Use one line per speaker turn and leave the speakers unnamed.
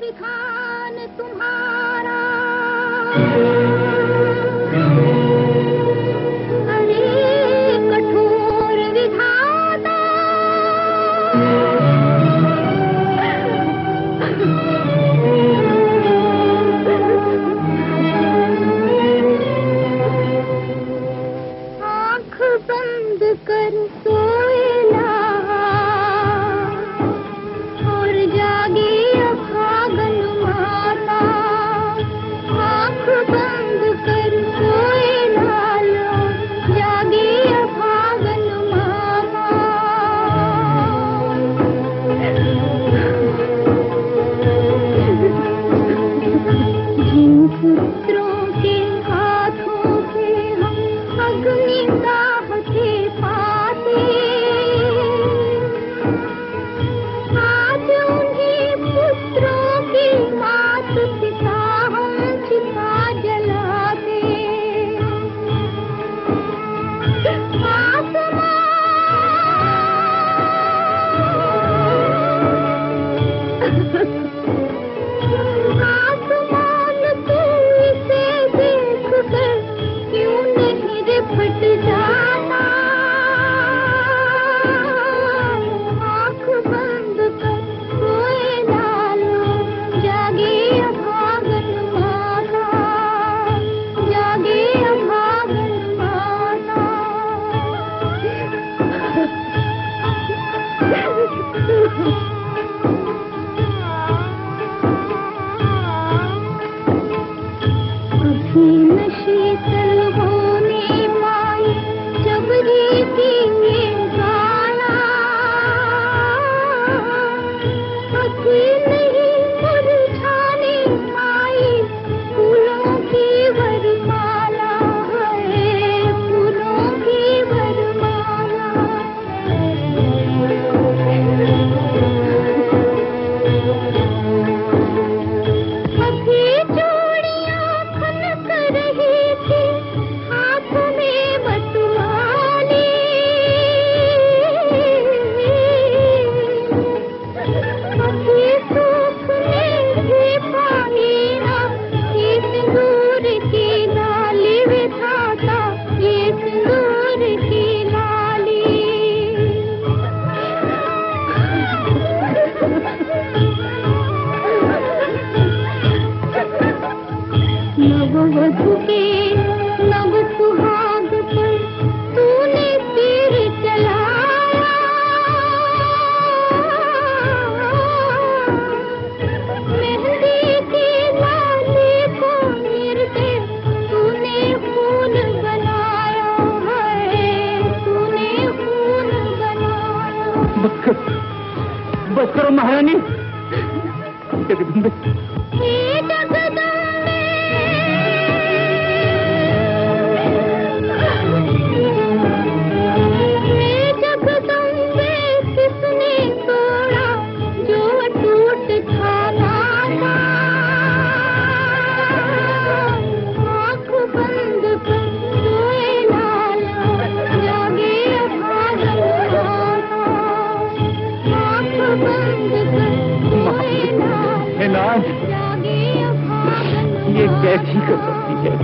विधान तुम्हारा। 你。रानी लाज ये
कैसी कर सकती है